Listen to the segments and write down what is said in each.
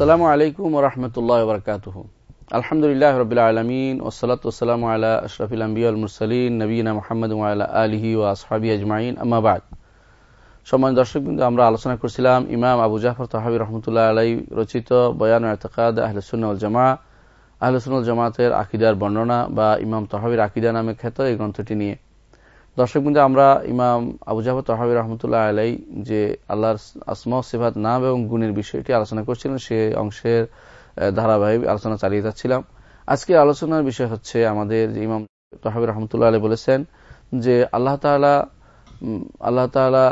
আসসালামু আলাইকুম রহমতুল্লাহ বরকাত আলহামদুলিল্লাহ রবিল আলমিন ওসলাত ওসালাম আল্লাহ আশরফিল আম্বিউল মুরসালিন নবীনা মোহাম্মদ আলহি ও আসহাবি আজমাইন আমাবাদ সম্মান দর্শক বিন্দু আমরা আলোচনা করছিলাম ইমাম আবু জাফর তাহাবি রহমতুল্লাহ আলাই রচিত বয়ান এতকাদ আহলসুল জামা আহলসুল জামাতের আকিদার বর্ণনা বা ইমাম তহাবির আকিদা নামে খ্যাত এই গ্রন্থটি নিয়ে। দর্শক বিন্দু আমরা ইমাম আবু জাফর তহাবি রহমতুল্লাহ আলাই যে আল্লাহর আসমা, সিফাত, নাম এবং গুণের বিষয়টি আলোচনা করছিলেন, সে অংশের ধারাবাহিক আলোচনা চালিয়ে যাচ্ছিলাম। আজকে আলোচনার বিষয় হচ্ছে আমাদের ইমাম তহাবি রহমতুল্লাহ আলী বলেছেন যে আল্লাহ তালা আল্লাহ তালা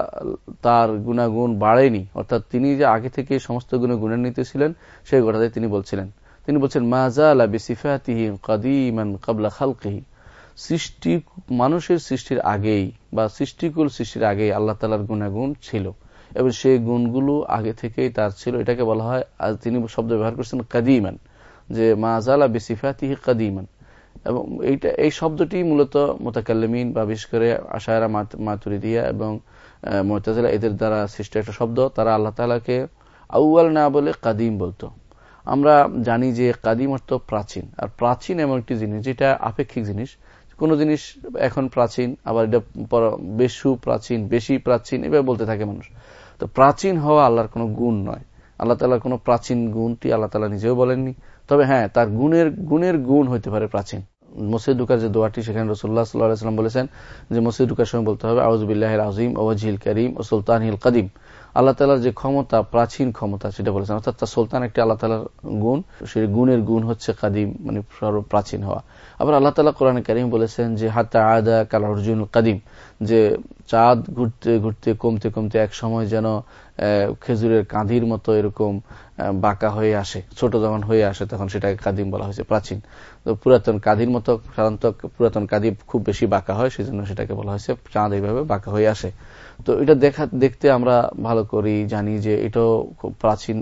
তার গুণাগুণ বাড়েনি। অর্থাৎ তিনি যে আগে থেকে সমস্ত গুণে গুণান্বিত ছিলেন, সেই কথাতে তিনি বলছিলেন। তিনি বলছেন মাজা আলা বিসিফাতিহি কদিমান কাবলা খালকিহি। সৃষ্টি, মানুষের সৃষ্টির আগেই বা সৃষ্টিকুল সৃষ্টির আগেই আল্লাহ তালার গুণাগুণ ছিল। এবং সেই গুণগুলো আগে থেকেই তার ছিল। এটাকে বলা হয় তিনি শব্দ ব্যবহার করছেন কাদিমান, যে মাজালা বেসিফাতিহি কাদিমান। এবং এইটা, এই শব্দটি মূলত মোতাকাল্লিমিন বা বিশেষ করে আশায়রা মাতুরিদিয়া এবং মোতাজিলা এদের দ্বারা সৃষ্ট একটা শব্দ। তারা আল্লাহ তালাকে আউয়াল না বলে কাদিম বলতো। আমরা জানি যে কাদিম অর্থ প্রাচীন। আর প্রাচীন এমন একটি জিনিস, যেটা আপেক্ষিক জিনিস। কোন জিনিস এখন প্রাচীন, আবার এটা বেশু প্রাচীন, বেশি প্রাচীন, এভাবে বলতে থাকে মানুষ। তো প্রাচীন হওয়া আল্লাহর কোনো গুণ নয়। আল্লাহ তালার কোনো প্রাচীন গুণটি আল্লাহ তালা নিজেও বলেননি। তবে হ্যাঁ তার গুণের গুণের গুণ হইতে পারে প্রাচীন। মসজিদ ঢুকার যে দোয়াটি, সেখানে রসুল্লাহ সাল্লাহাম বলেছেন যে মসজিদ ঢুকার সময় বলতে হবে আউজবিল্লাহ আজিম ওয়াজিল করিম ও সুলতান হিল কাদিম। আল্লাহ তালার যে ক্ষমতা, প্রাচীন ক্ষমতা সেটা বলেছেন। অর্থাৎ তার সুলতান একটি আল্লাহ তালার গুণ, সেই গুণের গুণ হচ্ছে কাদিম মানে প্রাচীন হওয়া। আবার আল্লাহ তালা কোরআন করিম বলেছেন যে, হাত্তা আদা কাল অর্জুন কাদিম যে চাঁদ ঘুরতে ঘুরতে, কমতে কমতে এক সময় যেন খেজুরের কাঁধির মতো এরকম বাঁকা হয়ে আসে, ছোট যখন হয়ে আসে তখন সেটাকে কাদিম বলা হয়েছে, প্রাচীন। তো পুরাতন কাঁধির মতো সাধারণত পুরাতন কাঁধি খুব বেশি বাঁকা হয় সেই জন্য সেটাকে বলা হয়েছে চাঁদ এইভাবে বাঁকা হয়ে আসে। তো এটা দেখা, দেখতে আমরা ভালো করি, জানি যে এটাও খুব প্রাচীন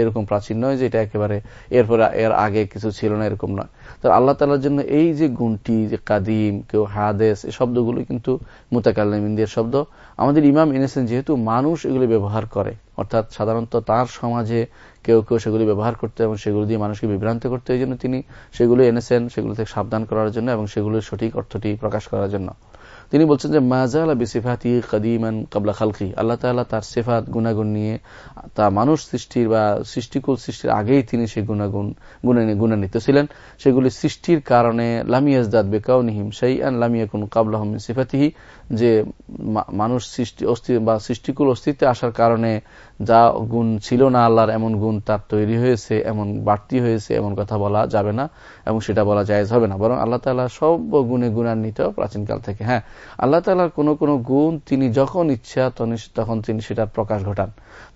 এরকম প্রাচীন নয় যে এটা একেবারে এরপরে এর আগে কিছু ছিল না, এরকম নয়। তো আল্লাহ তালার জন্য এই যে গুণটি, যে কাদিম, কেউ হাদেস এই শব্দগুলো কিন্তু মুতাকাল্লামিনদের শব্দ। আমাদের ইমাম এনেছেন যেহেতু মানুষ এগুলি ব্যবহার করে, অর্থাৎ সাধারণত তার সমাজে কেউ কেউ সেগুলি ব্যবহার করতে এবং সেগুলো দিয়ে মানুষকে বিভ্রান্ত করতে, এই জন্য তিনি সেগুলো এনেছেন, সেগুলো থেকে সাবধান করার জন্য এবং সেগুলোর সঠিক অর্থটি প্রকাশ করার জন্য। তিনি বলছেন যে মাজালা বিসিফাতি কদিমান কাবলা খালকি। আল্লাহ তাল্লাহ তার সেফাত গুণাগুণ নিয়ে তা মানুষ সৃষ্টির বা সৃষ্টিকুল সৃষ্টির আগেই তিনি সেই গুণাগুণ গুণান্বিত ছিলেন। সেগুলি সৃষ্টির কারণে লামিয়াজদাদ দাদ নিহিম সেই আন লামিয়া কোন কাবলাহম সিফাতিহি। যে মানুষ সৃষ্টি বা সৃষ্টিকুল অস্তিত্বে আসার কারণে যা গুণ ছিল না আল্লাহর, এমন গুণ তার তৈরি হয়েছে, এমন বাড়তি হয়েছে, এমন কথা বলা যাবে না এবং সেটা বলা জায়জ হবে না। বরং আল্লাহ তালা সব গুণে গুণান্বিত প্রাচীনকাল থেকে। হ্যাঁ আল্লাহ তালার কোন কোন গুণ তিনি যখন ইচ্ছা তখন তিনি সেটা প্রকাশ ঘটান।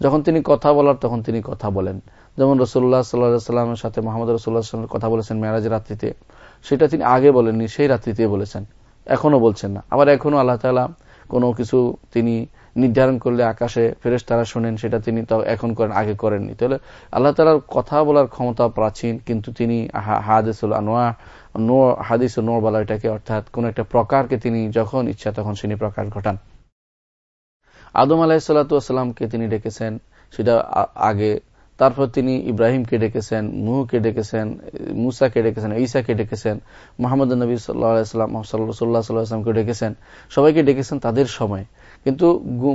যখন তিনি কথা বলার, তখন তিনি কথা বলেন। যেমন রসুল্লাহ সাল্লাহ সাল্লামের সাথে মোহাম্মদ রসুল্লাহ কথা বলেছেন মেয়ারাজ রাত্রিতে। সেটা তিনি আগে বলেননি, সেই রাত্রিতে বলেছেন। এখনও বলছেন না। আবার এখনও আল্লাহ তালা কোনো কিছু তিনি নির্ধারণ করলে আকাশে ফেরেস তারা শোনেন, সেটা তিনি এখন করেন, আগে করেননি। তাহলে আল্লাহ তালার কথা বলার ক্ষমতা প্রাচীন, কিন্তু তিনি হাদিসুল আনোয়া নো হাদিস ও নোর বলা এটাকে অর্থাৎ কোন একটা প্রকারকে তিনি যখন ইচ্ছা তখন তিনি প্রকাশ ঘটান। আদম আলাহিসাল্লাতামকে তিনি ডেকেছেন, সেটা আগে তারপর তিনি ইব্রাহিমকে ডেকেছেন, নুহকে ডেকেছেন, মুসাকে ডেকেছেন, ঈসাকে ডেকেছেন, মোহাম্মদ নবী সাল্লাহাম সাল্লাহ সাল্লাহামকে ডেকেছেন। সবাইকে ডেকেছেন তাদের সময়। কিন্তু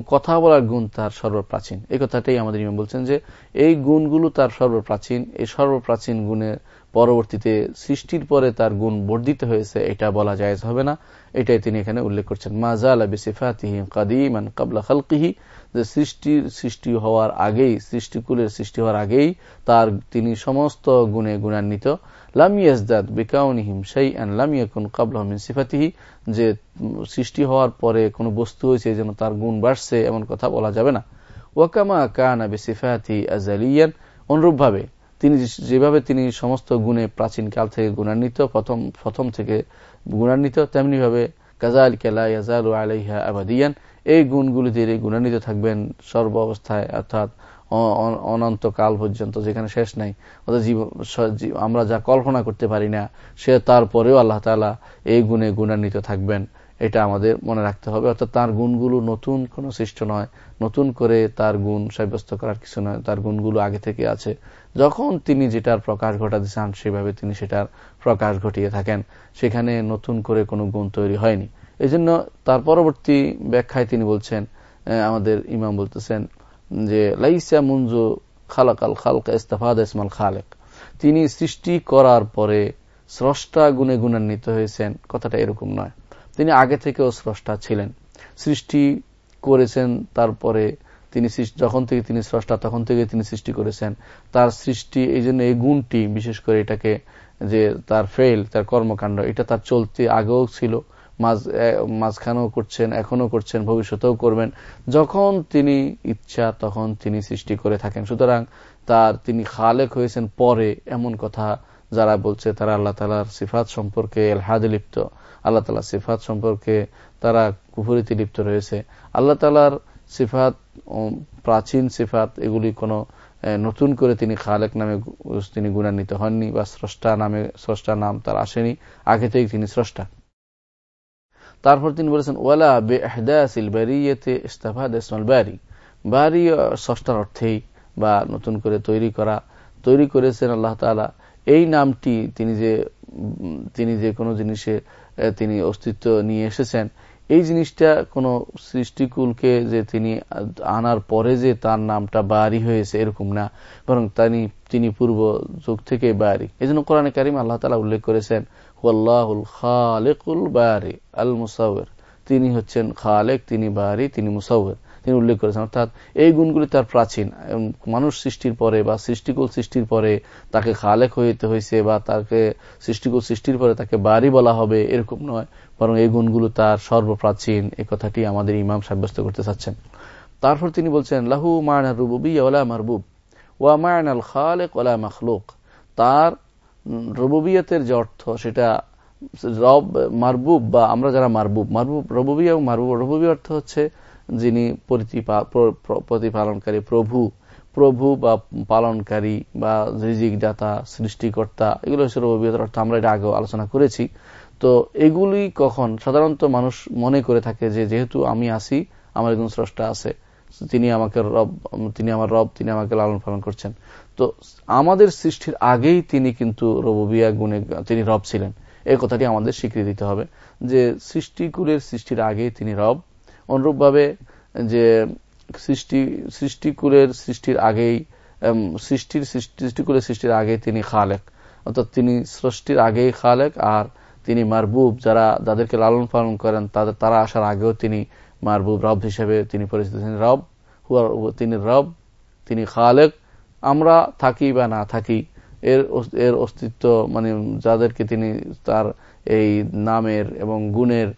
কথা বলার গুণ তার সর্বপ্রাচীন। এই কথাটাই আমাদের ইমাম বলছেন যে, এই গুণগুলো তার সর্বপ্রাচীন। এই সর্বপ্রাচীন গুণের পরবর্তীতে সৃষ্টির পরে তার গুণ বর্ধিত হয়েছে, এটা বলা যায় হবে না। এটাই তিনি এখানে উল্লেখ করছেন। মাজালা বিসিফাতিহি কাদিমান কাবলা খালকিহি যে সৃষ্টির সৃষ্টি হওয়ার আগেই, সৃষ্টিকুলের সৃষ্টি হওয়ার আগেই তার তিনি সমস্ত গুণে গুণান্বিত। লামিয়াজদাদ বিকাউনিহিম সেই অ্যান লামিয়াকুন কাবলাহমিন সিফাতিহি, যে সৃষ্টি হওয়ার পরে কোনো বস্তু হয়েছে যেন তার গুণ বাড়ছে, এমন কথা বলা যাবে না। ওয়াকামা কানা বিসিফাতি আজালিয়ান অনুরূপভাবে তিনি যেভাবে তিনি সমস্ত গুণে প্রাচীন কাল থেকে গুণান্বিত, প্রথম প্রথম থেকে গুণান্বিত, তেমনিভাবে কাজাল কেলা ইয়াজাল আলাইহা আবাদিয়ান এই গুণগুলি দিয়ে গুণান্বিত থাকবেন সর্ব অবস্থায়, অর্থাৎ অনন্তকাল পর্যন্ত, যেখানে শেষ নাই। অর্থাৎ আমরা যা কল্পনা করতে পারি না, সে তারপরেও আল্লাহ তালা এই গুণে গুণান্বিত থাকবেন। এটা আমাদের মনে রাখতে হবে। অর্থাৎ তার গুণগুলো নতুন কোনো সৃষ্ট নয়। নতুন করে তার গুণ সাব্যস্ত করার কিছু নয়। তার গুণগুলো আগে থেকে আছে। যখন তিনি যেটার প্রকাশ ঘটাতে চান, সেভাবে তিনি সেটার প্রকাশ ঘটিয়ে থাকেন। সেখানে নতুন করে কোনো গুণ তৈরি হয়নি। এই জন্য তার পরবর্তী ব্যাখ্যায় তিনি বলছেন আমাদের ইমাম বলতেছেন যে, লাইসা মুঞ্জু খালাকাল খালকা, ইস্তাফাদ ইসমাল খালেক। তিনি সৃষ্টি করার পরে স্রষ্টা গুণে গুণান্বিত হয়েছেন। কথাটা এরকম নয়। তিনি আগে থেকেও স্রষ্টা ছিলেন। সৃষ্টি করেছেন তারপরে তিনি যখন থেকে তিনি স্রষ্টা, তখন থেকে তিনি সৃষ্টি করেছেন। তার সৃষ্টি, এই জন্য এই গুণটি, বিশেষ করে এটাকে যে তার ফেল তার কর্মকাণ্ড, এটা তার চলতে আগেও ছিল। মাঝখানেও করছেন এখনও করছেন, ভবিষ্যতেও করবেন। যখন তিনি ইচ্ছা, তখন তিনি সৃষ্টি করে থাকেন। সুতরাং তার, তিনি খালেক হয়েছেন পরে এমন কথা যারা বলছে, তারা আল্লাহ তালার সিফাত সম্পর্কে এলহাদ লিপ্ত। আল্লাহ তালা সিফাত সম্পর্কে তারা কুফুরিতে লিপ্ত রয়েছে। আল্লাহ তালার সিফাত প্রাচীন সিফাত, এগুলি কোনো নতুন করে তিনি খালেক নামে তিনি গুণান্বিত হননি বা স্রষ্টা নামে স্রষ্টা নাম তার আসেনি। আগে থেকে তিনি স্রষ্টা। তারপর তিনি বলেছেন, ওয়ালা বে আহদাসিল ব্যারিয়েতে ইস্তাফাদ ইসমাল ব্যারি বারি স্রষ্টার অর্থেই বা নতুন করে তৈরি করা, তৈরি করেছেন আল্লাহ তালা এই নামটি তিনি যে তিনি যে কোনো জিনিসে তিনি অস্তিত্ব নিয়ে এসেছেন। এই জিনিসটা কোন সৃষ্টিকুলকে যে তিনি আনার পরে যে তার নামটা বাড়ি হয়েছে এরকম না, বরং তিনি তিনি পূর্ব যুগ থেকে বাড়ি এই জন্য কোরআনে কারিম আল্লাহ তালা উল্লেখ করেছেন আল তিনি হচ্ছেন খালেক, তিনি বারি, তিনি মুসাউর। তিনি উল্লেখ করেছেন, অর্থাৎ এই গুণগুলি তার প্রাচীন মানুষ সৃষ্টির পরে বা সৃষ্টিকুল সৃষ্টির পরে তাকে খালেক হইতে হয়েছে বা তাকে সৃষ্টিকুল সৃষ্টির পরে তাকে বাড়ি বলা হবে, এরকম নয়। বরং এই গুণগুলো তার সর্বপ্রাচীন এই কথাটি আমাদের ইমাম সাব্যস্ত করতে চাচ্ছেন। তারপর তিনি বলছেন, লাহু মায়না রুবুবি ওলা মারবুব, ওয়া মায়ন আল খালেক ওলা মখলুক। তার রবুবিয়তের যে অর্থ, সেটা রব মারবুব বা আমরা যারা মারবুব মারবুব রবুবি এবং মারবুব রবুবি অর্থ হচ্ছে যিনি প্রতিপালনকারী, প্রভু প্রভু বা পালনকারী বা রিজিক দাতা সৃষ্টিকর্তা, এগুলো হচ্ছে রবিয়তের অর্থ। আমরা এটা আগেও আলোচনা করেছি। তো এগুলি কখন সাধারণত মানুষ মনে করে থাকে যে যেহেতু আমি আসি, আমার একজন স্রষ্টা আছে তিনি আমাকে রব, তিনি আমার রব, তিনি আমাকে লালন পালন করছেন। তো আমাদের সৃষ্টির আগেই তিনি কিন্তু রবিয়া গুণে, তিনি রব ছিলেন। এই কথাটি আমাদের স্বীকৃতি দিতে হবে যে সৃষ্টিকুলের সৃষ্টির আগেই তিনি রব। অনুরূপভাবে যে সৃষ্টি, সৃষ্টিকুলের সৃষ্টির আগেই সৃষ্টির সৃষ্টিকুলের সৃষ্টির আগে তিনি খালেক। অর্থাৎ তিনি সৃষ্টির আগেই খালেক আর তিনি মারবুব, যারা যাদেরকে লালন পালন করেন, তাদের, তারা আসার আগেও তিনি মারবুব রব হিসেবে তিনি পরিচিত। তিনি রব তিনি রব, তিনি খালেক। আমরা থাকি বা না থাকি, এর এর অস্তিত্ব মানে যাদেরকে তিনি তার এই নামের এবং গুণের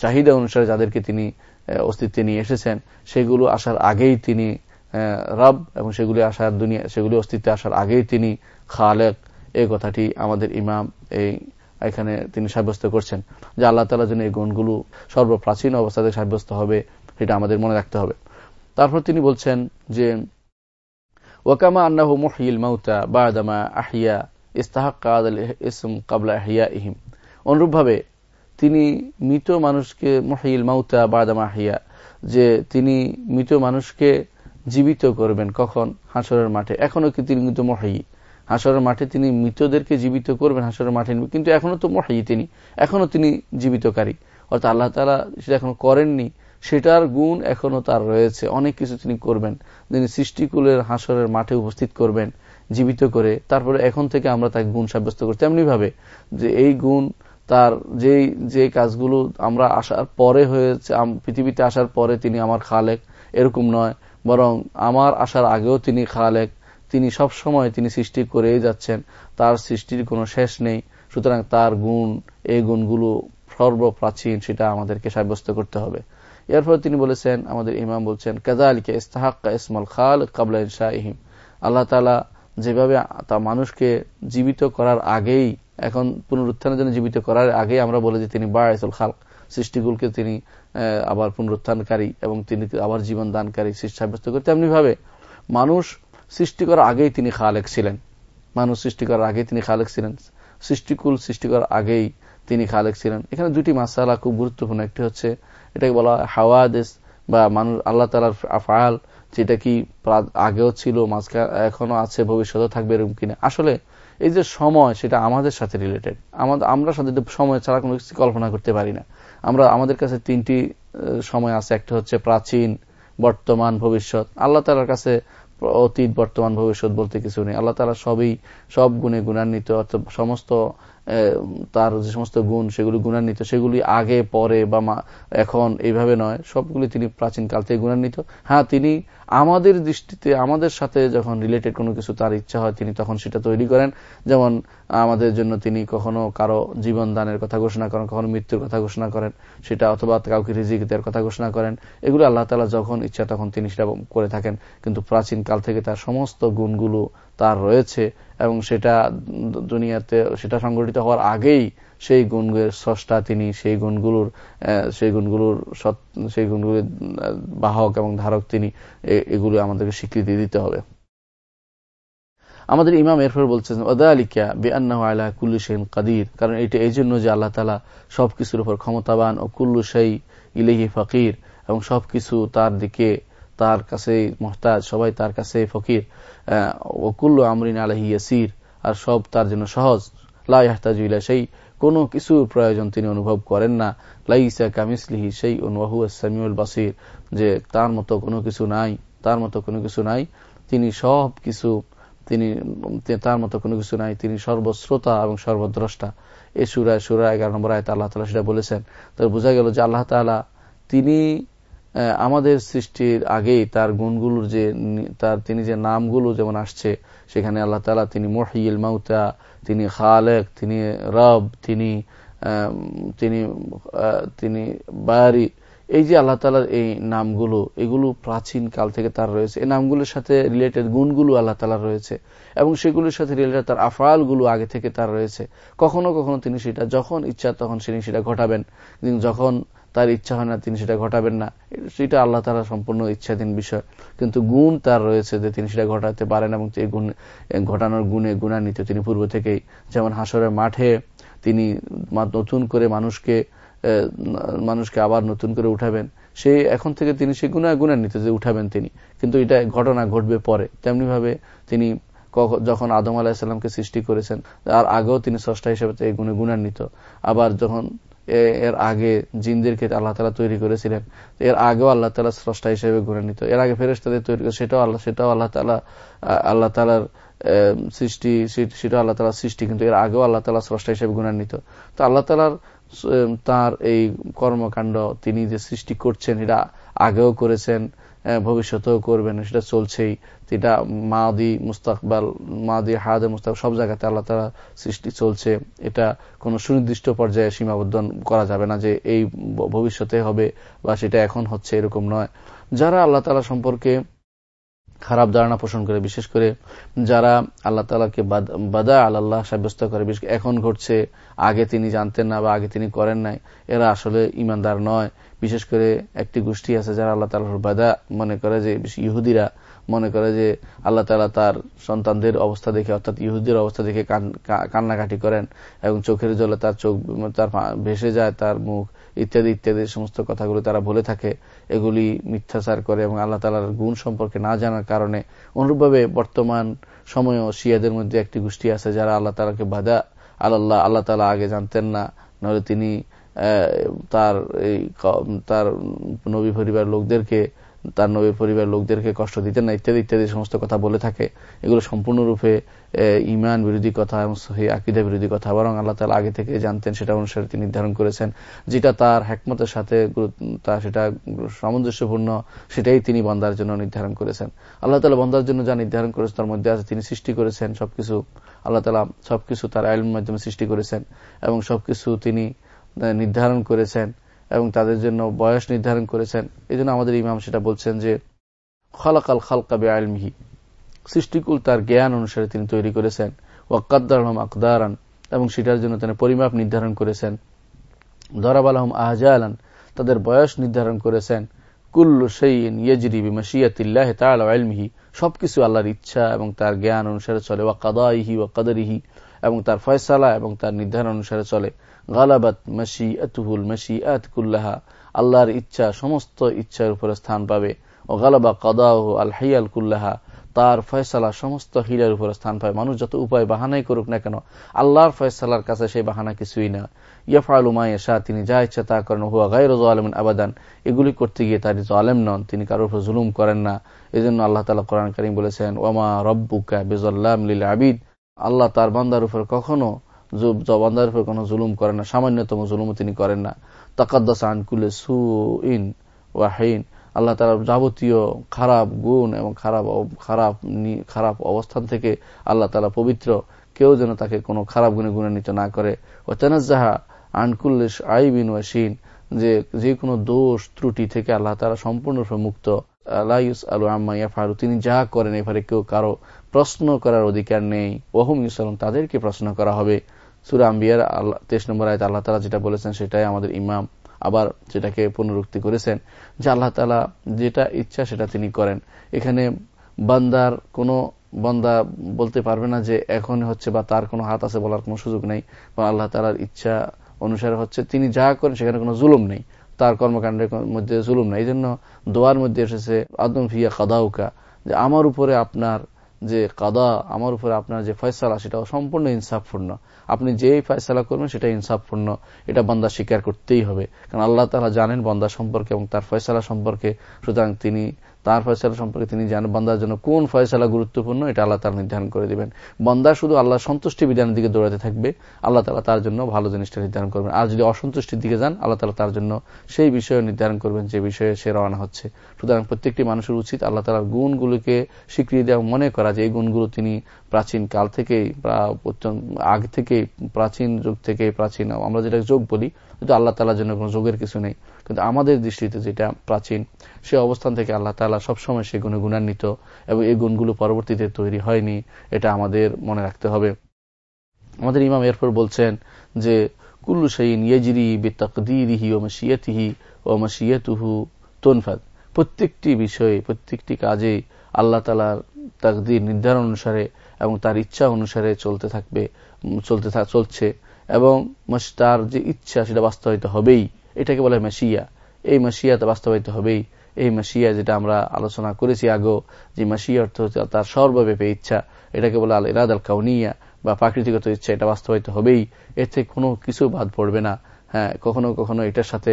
চাহিদা অনুসারে যাদেরকে তিনি অস্তিত্বে নিয়ে এসেছেন, সেগুলো আসার আগেই তিনি রব এবং সেগুলি আসার দুনিয়া, সেগুলি অস্তিত্বে আসার আগেই তিনি খালেক। এই কথাটি আমাদের ইমাম এই এখানে তিনি সাব্যস্ত করছেন যে আল্লাহ তালা যেন এই গুণগুলো সর্বপ্রাচীন অবস্থাতে সাব্যস্ত হবে, সেটা আমাদের মনে রাখতে হবে। তারপর তিনি বলছেন যে, ওয়াকামা আন্নাহু মহিল মাউতা বাদামা আহিয়া ইস্তাহাক ইসম কাবলা আহিয়া ইহিম অনুরূপভাবে তিনি মৃত মানুষকে মহিল মাউতা বাদামা আহিয়া যে তিনি মৃত মানুষকে জীবিত করবেন কখন? হাসরের মাঠে। এখনও কি তিনি কিন্তু মহি হাসরের মাঠে তিনি মৃতদেরকে জীবিত করবেন, হাসরের মাঠে কিন্তু এখনও তো মহি তিনি, এখনও তিনি জীবিতকারী। অর্থাৎ আল্লাহ তালা সেটা এখনও করেননি, সেটার গুণ এখনও তার রয়েছে। অনেক কিছু তিনি করবেন। তিনি সৃষ্টিকুলের হাসরের মাঠে উপস্থিত করবেন, জীবিত করে। তারপরে এখন থেকে আমরা তাকে গুণ সাব্যস্ত করি তেমনি ভাবে যে এই গুণ তার যে যে কাজগুলো আমরা আসার পরে হয়েছে পৃথিবীতে আসার পরে তিনি আমার খালেক, এরকম নয়। বরং আমার আসার আগেও তিনি খালেক। তিনি সব সময় তিনি সৃষ্টি করেই যাচ্ছেন, তার সৃষ্টির কোনো শেষ নেই। সুতরাং তার গুণ, এই গুণগুলো সর্বপ্রাচীন, সেটা আমাদেরকে সাব্যস্ত করতে হবে। এরপর তিনি বলেছেন, আমাদের ইমাম বলছেন কাজা আলীকে ইস্তাহাক্কা ইসমাল খাল কাবলা ইহিম আল্লাহ তালা যেভাবে তা মানুষকে জীবিত করার আগেই, এখন পুনরুত্থানের জন্য জীবিত করার আগেই আমরা বলে যে তিনি বায়সুল খাল সৃষ্টিগুলকে তিনি আবার পুনরুত্থানকারী এবং তিনি আবার জীবন দানকারী সাব্যস্ত করে তেমনি ভাবে মানুষ সৃষ্টি করার আগেই তিনি খালেক ছিলেন। মানুষ সৃষ্টি করার আগেই তিনি খালেক ছিলেন। সৃষ্টিকুল সৃষ্টি করার আগেই তিনি খালেক ছিলেন। এখানে দুটি মাসালা খুব গুরুত্বপূর্ণ। একটি হচ্ছে এটাকে বলা হয় হাওয়াদেশ বা মানুষ আল্লাহ তালার আফাল যেটা কি আগেও ছিল মাঝখানে এখনও আছে ভবিষ্যতে থাকবে এরকম কিনা। আসলে এই যে সময়, সেটা আমাদের সাথে রিলেটেড আমাদের আমরা সাথে সময় ছাড়া কোনো কিছু কল্পনা করতে পারি না। আমরা, আমাদের কাছে তিনটি সময় আছে। একটা হচ্ছে প্রাচীন, বর্তমান, ভবিষ্যৎ। আল্লাহ তালার কাছে অতীত বর্তমান ভবিষ্যৎ বলতে কিছু নেই। আল্লাহ তালা সবই সব গুণে গুণান্বিত অর্থাৎ সমস্ত তার যে সমস্ত গুণ, সেগুলি গুণান্বিত, সেগুলি আগে, পরে বা এখন এইভাবে নয়। সবগুলি তিনি প্রাচীন কাল থেকে গুণান্বিত। হ্যাঁ তিনি আমাদের দৃষ্টিতে, আমাদের সাথে যখন রিলেটেড কোনো কিছু তার ইচ্ছা হয়, তিনি তখন সেটা তৈরি করেন। যেমন আমাদের জন্য তিনি কখনো কারও জীবন দানের কথা ঘোষণা করেন, কখনো মৃত্যুর কথা ঘোষণা করেন, সেটা অথবা কাউকে রিজিক দেওয়ার কথা ঘোষণা করেন। এগুলো আল্লাহ তালা যখন ইচ্ছা তখন তিনি সেটা করে থাকেন। কিন্তু প্রাচীন কাল থেকে তার সমস্ত গুণগুলো তার রয়েছে এবং সেটা দুনিয়াতে, সেটা সংগঠিত হওয়ার আগেই সেই গুণের স্রষ্টা তিনি সেই গুণগুলোর সেই গুণগুলোর সেই গুণগুলির বাহক এবং ধারক তিনি এগুলো আমাদেরকে স্বীকৃতি দিতে হবে। আমাদের ইমাম এরপর বলছেন ওদা আলিকা বেআন্না আল্লাহ কুল্লু শাহিন কাদির কারণ এটা এই জন্য যে আল্লাহ তালা সবকিছুর উপর ক্ষমতাবান ও কুল্লু শাহী ইলেহি ফকির এবং সবকিছু তার দিকে তার কাছে মহতাজ, সবাই তার কাছে ফকির। ও কুল্লু আমরিন আলহি ইয়াসির, আর সব তার জন্য সহজ। লাহতাজ সেই কোনো কিছুর প্রয়োজন তিনি অনুভব করেন না। লাইসা কামিসলিহি সেই অনুবাহু সামিউল বাসির, যে তার মতো কোনো কিছু নাই, তার মতো কোনো কিছু নাই। তিনি সব কিছু, তিনি তার মতো কোনো কিছু নাই। তিনি সর্বশ্রোতা এবং সর্বদ্রষ্টা। এ সুরায় সুরা এগারো নম্বর আয়তা আল্লাহ তালা সেটা বলেছেন। তো বোঝা গেল যে আল্লাহ তালা তিনি আমাদের সৃষ্টির আগেই তার গুণগুলোর যে তার তিনি যে নামগুলো যেমন আসছে, সেখানে আল্লাহ তালা তিনি মহিল মাউতা, তিনি খালেক, তিনি রব, তিনি তিনি তিনি বায়ারি এই যে আল্লাহ তালার এই নামগুলো, এগুলো প্রাচীন কাল থেকে তার রয়েছে। এই নামগুলোর সাথে রিলেটেড গুণগুলো আল্লাহ তালার রয়েছে এবং সেগুলোর সাথে রিলেটেড তার আফালগুলো আগে থেকে তার রয়েছে। কখনো কখনো তিনি সেটা যখন ইচ্ছা তখন তিনি সেটা ঘটাবেন। যখন তার ইচ্ছা হয় না, তিনি সেটা ঘটাবেন না। সেটা আল্লাহ তালা সম্পূর্ণ ইচ্ছাধীন বিষয়। কিন্তু গুণ তার রয়েছে যে তিনি সেটা ঘটাতে পারেন এবং এই গুণ, ঘটানোর গুণে গুণান্বিত তিনি পূর্ব থেকেই। যেমন হাসরের মাঠে তিনি নতুন করে মানুষকে মানুষকে আবার নতুন করে উঠাবেন। সে এখন থেকে তিনি সে গুণা, গুণান্বিত যে উঠাবেন তিনি। কিন্তু এটা ঘটনা ঘটবে পরে। তেমনিভাবে তিনি যখন আদম আলাহিসাল্লামকে সৃষ্টি করেছেন আর আগেও তিনি স্রষ্টা হিসেবে এই গুণে গুণান্বিত। আবার যখন এর আগে জিনদেরকে আল্লাহ তালা তৈরি করেছিলেন। এর আগেও আল্লাহ তালা স্রষ্টা হিসেবে গুণান্বিত এর আগে ফেরেস্তাদের তৈরি করে সেটাও আল্লাহ সেটাও আল্লাহ তালা আল্লাহ তালার সৃষ্টি সেটাও আল্লাহ তালার সৃষ্টি, কিন্তু এর আগেও আল্লাহ তালা স্রষ্টা হিসেবে গুণান্বিত তো আল্লাহ তালার তার এই কর্মকাণ্ড, তিনি যে সৃষ্টি করছেন এটা আগেও করেছেন ভবিষ্যতেও করবেন, সেটা চলছেই। যেটা মাদি মুস্তাকবাল, মাদি হাদে মুস্তাক সব জায়গাতে আল্লাহ তালা সৃষ্টি চলছে। এটা কোনো সুনির্দিষ্ট পর্যায়ে সীমাবদ্ধ করা যাবে না যে এই ভবিষ্যতে হবে বা সেটা এখন হচ্ছে এরকম নয়। যারা আল্লাহ তালা সম্পর্কে খারাপ ধারণা পোষণ করে, বিশেষ করে যারা আল্লাহ তালাকে বাদা আল্লাহ সাব্যস্ত করে, বিশেষ এখন ঘটছে, আগে তিনি জানতেন না বা আগে তিনি করেন নাই, এরা আসলে ইমানদার নয়। বিশেষ করে একটি গোষ্ঠী আছে যারা আল্লাহ তালার বাদা মনে করে যে ইহুদিরা মনে করে যে আল্লাহ তালা তার সন্তানদের অবস্থা দেখে, অর্থাৎ ইহুদের অবস্থা দেখে কান্নাকাটি করেন এবং চোখের জলে তার চোখ, তার ভেসে যায়, তার মুখ ইত্যাদি ইত্যাদি সমস্ত কথাগুলো তারা বলে থাকে। এগুলি মিথ্যাচার করে এবং আল্লাহ তালার গুণ সম্পর্কে না জানার কারণে অনুরূপভাবে বর্তমান সময়ও শিয়াদের মধ্যে একটি গোষ্ঠী আছে যারা আল্লাহ তালাকে বাধা, আল্লাহ আল্লাহ তালা আগে জানতেন না, নহলে তিনি তার এই তার নবী পরিবার লোকদেরকে তার নবীর পরিবার লোকদেরকে কষ্ট দিতেন না, ইত্যাদি ইত্যাদি সমস্ত কথা বলে থাকে। এগুলো সম্পূর্ণরূপে ইমান বিরোধী কথা এবং সহি আকিদা বিরোধী কথা। বরং আল্লাহ তালা আগে থেকে জানতেন, সেটা অনুসারে তিনি নির্ধারণ করেছেন। যেটা তার হ্যাকমতের সাথে তার সেটা সামঞ্জস্যপূর্ণ, সেটাই তিনি বন্দার জন্য নির্ধারণ করেছেন। আল্লাহ তালা বন্দার জন্য যা নির্ধারণ করেছেন তার মধ্যে আছে, তিনি সৃষ্টি করেছেন সবকিছু। আল্লাহ তালা সবকিছু তার আইলের মাধ্যমে সৃষ্টি করেছেন এবং সবকিছু তিনি নির্ধারণ করেছেন। এবং তাদের জন্য বয়স নির্ধারণ করেছেন। এই আমাদের ইমাম সেটা বলছেন যে, খালাকাল খালকা বে আলমিহি সৃষ্টিকুল তার জ্ঞান অনুসারে তিনি তৈরি করেছেন। ওয়াক্কাদ্দার আলম আকদারান। এবং সেটার জন্য তিনি পরিমাপ নির্ধারণ করেছেন। দরাব আলহম আহজা আলান তাদের বয়স নির্ধারণ করেছেন। কুল্লু সঈন ইয়জরি বিমাশিয়াতিল্লাহ তাল আলমিহি সবকিছু আল্লাহর ইচ্ছা এবং তার জ্ঞান অনুসারে চলে। ওয়া কাদাইহি ওয়া কাদরিহি। এবং তার ফয়সালা এবং তার নির্ধারণ অনুসারে চলে। গালাবাত মাসি আতুহুল মাসি কুল্লাহা। আল্লাহর ইচ্ছা, সমস্ত ইচ্ছার উপরে স্থান পাবে। ও গালাবা কদাহ আল হাইয়াল কুল্লাহা। তার ফয়সালা সমস্ত হিলার উপরে স্থান পায় মানুষ যত উপায় বাহানাই করুক না কেন, আল্লাহর ফয়সালার কাছে সেই বাহানা কিছুই না। ইয়াফাল উমাইয়া তিনি যা ইচ্ছা তা করেন। হুয়া গাইর আলমিন আবাদান। এগুলি করতে গিয়ে তার আলেম নন, তিনি কারোর উপর জুলুম করেন না। এই জন্য আল্লাহ তালা কোরআন করিম বলেছেন ওমা রব্বুকা বেজল্লাম লিল আবিদ। আল্লাহ তার বান্দার উপর কখনো বান্দার উপর কোনো জুলুম করেন না। সামান্যতম জুলুম তিনি করেন না। তাকাদ্দাস আনকুলে সু ইন ওয়াহিন। আল্লাহ তালা যাবতীয় খারাপ গুণ এবং খারাপ খারাপ খারাপ অবস্থান থেকে আল্লাহ তালা পবিত্র। কেউ যেন তাকে কোনো খারাপ গুণে গুণান্বিত না করে। ও তেনাজাহা আনকুল্লিশ আইবিন ওয়াসিন যে যে কোনো দোষ ত্রুটি থেকে আল্লাহ তালা সম্পূর্ণরূপে মুক্ত। আলাইস আলু আম্মা ইয়াফারু তিনি যা করেন, এবারে কেউ কারও প্রশ্ন করার অধিকার নেই। ওহম ইসলাম তাদেরকে প্রশ্ন করা হবে। সুরা আম্বিয়ার আল্লাহ তেইশ নম্বর আয়ত আল্লাহ তালা যেটা বলেছেন, সেটাই আমাদের ইমাম আবার যেটাকে পুনরুক্তি করেছেন, যে আল্লাহ তালা যেটা ইচ্ছা সেটা তিনি করেন। এখানে বান্দার কোনো, বন্দা বলতে পারবে না যে এখন হচ্ছে বা তার কোনো হাত আছে বলার কোনো সুযোগ নেই, বা আল্লাহ তালার ইচ্ছা অনুসারে হচ্ছে, তিনি যা করেন সেখানে কোনো জুলুম নেই। তার কর্মকাণ্ডের মধ্যে জুলুম নেই। এই জন্য দোয়ার মধ্যে এসেছে, আদম ফিয়া কাদাউকা যে আমার উপরে আপনার যে কাদা, আমার উপরে আপনার যে ফয়সালা, সেটাও সম্পূর্ণ ইনসাফপূর্ণ। আপনি যেই ফয়সালা করবেন সেটা ইনসাফপূর্ণ। এটা বন্দা স্বীকার করতেই হবে। কারণ আল্লাহ তালা জানেন বন্দা সম্পর্কে এবং তার ফয়সালা সম্পর্কে। সুতরাং তিনি তার ফয়সালা সম্পর্কে তিনি জানেন। বন্দার জন্য কোন ফয়সালা গুরুত্বপূর্ণ, এটা আল্লাহ তালা নির্ধারণ করে দিবেন। বন্দা শুধু আল্লাহ সন্তুষ্টি বিধানের দিকে দৌড়াতে থাকবে, আল্লাহ তালা তার জন্য ভালো জিনিসটা নির্ধারণ করবেন। আর যদি অসন্তুষ্টির দিকে যান, আল্লাহ তালা তার জন্য সেই বিষয়ে নির্ধারণ করবেন যে বিষয়ে সে রওনা হচ্ছে। সুতরাং প্রত্যেকটি মানুষের উচিত আল্লাহ তালার গুণগুলোকে স্বীকৃতি দেওয়া, মনে করা যে এই গুণগুলো তিনি প্রাচীন কাল থেকেই আগ থেকেই, প্রাচীন যুগ থেকে প্রাচীন, আমরা যেটা যোগ বলি, কিন্তু আল্লাহ তালার জন্য কোনো যোগের কিছু নেই। কিন্তু আমাদের দৃষ্টিতে যেটা প্রাচীন, সে অবস্থান থেকে আল্লাহ তালা সবসময় সে গুণে গুণান্বিত এবং এই গুণগুলো পরবর্তীতে তৈরি হয়নি, এটা আমাদের মনে রাখতে হবে। আমাদের ইমাম এরপর বলছেন যে, কুল্লু সাইন ইয়েজিরি বেতাকদিরিহি ও মাসিয়াতিহি ও মাসিয়াতুহু তনফাদ। প্রত্যেকটি বিষয়ে, প্রত্যেকটি কাজে আল্লাহ তালার তাকদির নির্ধারণ অনুসারে এবং তার ইচ্ছা অনুসারে চলতে থাকবে, চলতে চলছে এবং তার যে ইচ্ছা সেটা বাস্তবায়িত হবেই। এটাকে বলে মাসিয়া। এই মাসিয়াতে বাস্তবায়িত হবেই। এই মাসিয়া যেটা আমরা আলোচনা করেছি আগেও, যে মাসিয়া অর্থ তার সর্বব্যাপী ইচ্ছা। এটাকে বলে আল ইরাদ আল কাউনিয়া বা প্রাকৃতিগত ইচ্ছা, এটা বাস্তবায়িত হবেই। এর থেকে কোনো কিছু বাদ পড়বে না। হ্যাঁ কখনো কখনো এটার সাথে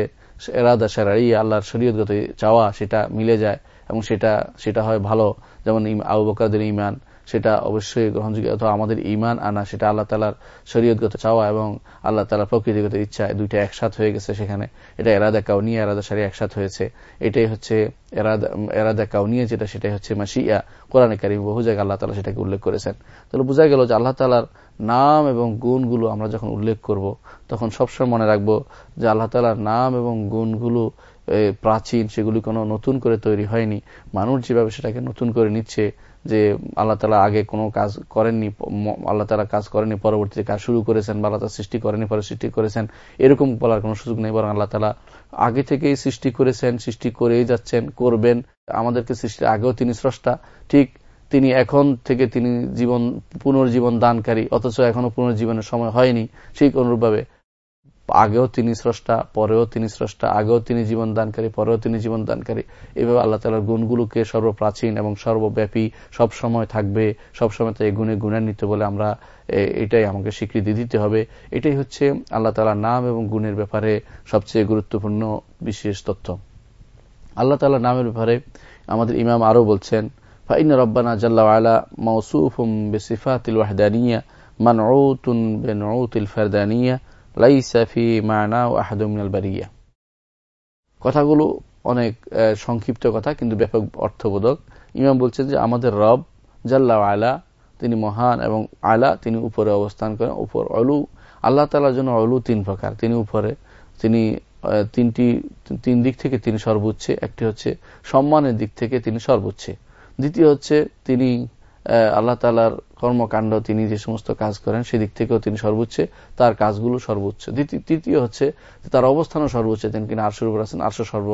এরাদা সারাই, আল্লাহর শরীয়তগত চাওয়া, সেটা মিলে যায় এবং সেটা সেটা হয় ভালো। যেমন আবু বকাদের ইমান সেটা অবশ্যই গ্রহণযোগ্য। অথবা আমাদের ইমান আনা, সেটা আল্লাহ তালার শরীয়তগত চাওয়া এবং আল্লাহ তালার প্রকৃতিগত ইচ্ছা দুইটা একসাথ হয়ে গেছে সেখানে। এটা এরাদা কাউনিয়া, এরাদা সারি একসাথ হয়েছে। এটাই হচ্ছে এরাদা কাউনিয়া, যেটা সেটাই হচ্ছে মাসিয়া কোরআনে কারিম বহু জায়গায় আল্লাহ তালা সেটাকে উল্লেখ করেছেন। তাহলে বোঝা গেল যে আল্লাহ তালার নাম এবং গুণগুলো আমরা যখন উল্লেখ করব, তখন সবসময় মনে রাখব যে আল্লাহ তালার নাম এবং গুণগুলো প্রাচীন, সেগুলি কোনো নতুন করে তৈরি হয়নি। মানুষ যেভাবে সেটাকে নতুন করে নিচ্ছে যে আল্লাহ তালা আগে কোনো কাজ করেননি আল্লাহ তালা কাজ করেনি পরবর্তীতে কাজ শুরু করেছেন বা আল্লাহ সৃষ্টি করেনি পরে সৃষ্টি করেছেন, এরকম বলার কোনো সুযোগ নেই, বরং আল্লাহ তালা আগে থেকেই সৃষ্টি করেছেন, সৃষ্টি করেই যাচ্ছেন, করবেন। আমাদেরকে সৃষ্টির আগেও তিনি স্রষ্টা, ঠিক তিনি এখন থেকে তিনি জীবন, পুনর্জীবন দানকারী, অথচ এখনও পুনর্জীবনের সময় হয়নি সেই অনুরূপভাবে আগেও তিনি স্রষ্টা, পরেও তিনি স্রষ্টা, আগেও তিনি জীবন দানকারী পরেও তিনি জীবন দানকারী এভাবে আল্লাহ তালার গুণগুলোকে সর্বপ্রাচীন এবং সর্বব্যাপী সব সময় থাকবে, সব সময় তাই গুণে গুণান্বিত বলে আমরা এটাই আমাকে স্বীকৃতি দিতে হবে। এটাই হচ্ছে আল্লাহ তালার নাম এবং গুণের ব্যাপারে সবচেয়ে গুরুত্বপূর্ণ বিশেষ তথ্য। আল্লাহ তালার নামের ব্যাপারে আমাদের ইমাম আরও বলছেন ফাইন রব্বানা জাল্লা আলা মৌসুফুম বেসিফাতিল ওয়াহদানিয়া মানউতুন বেনউতিল ফারদানিয়া ও বারিয়া। কথাগুলো অনেক সংক্ষিপ্ত কথা, কিন্তু ব্যাপক অর্থবোধক। ইমাম বলছেন যে আমাদের রব জাল্লা আলা, তিনি মহান এবং আলা, তিনি উপরে অবস্থান করেন, উপর অলু। আল্লাহ তালার জন্য অলু তিন প্রকার, তিনি উপরে, তিনি তিনটি, তিন দিক থেকে তিনি সর্বোচ্চে, একটি হচ্ছে সম্মানের দিক থেকে তিনি সর্বোচ্চে। দ্বিতীয় হচ্ছে তিনি আল্লাহ তালার কর্মকাণ্ড, তিনি যে সমস্ত কাজ করেন, সেদিক থেকেও তিনি সর্বোচ্চ, তার কাজগুলো সর্বোচ্চ। তৃতীয় হচ্ছে তার অবস্থানও সর্বোচ্চ তিনি কিনা আরশের উপর আছেন, আরশ সর্ব,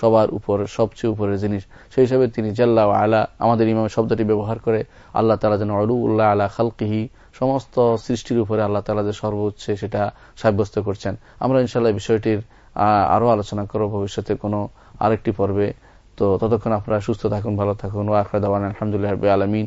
সবার উপরে, সবচেয়ে উপরের জিনিস। সেই হিসাবে তিনি জাল্লা আলা, আমাদের ইমাম শব্দটি ব্যবহার করে, আল্লাহ তালা যেন উল্লাহ আলা খালকিহি, সমস্ত সৃষ্টির উপরে আল্লাহ তালা যে সর্বোচ্চ, সেটা সাব্যস্ত করছেন। আমরা ইনশাল্লাহ বিষয়টির আরও আলোচনা করব ভবিষ্যতে কোনো আরেকটি পর্বে। তো ততক্ষণ আপনারা সুস্থ থাকুন, ভালো থাকুন ও আখরাদ আলহামদুলিল্লাহ আলমিন।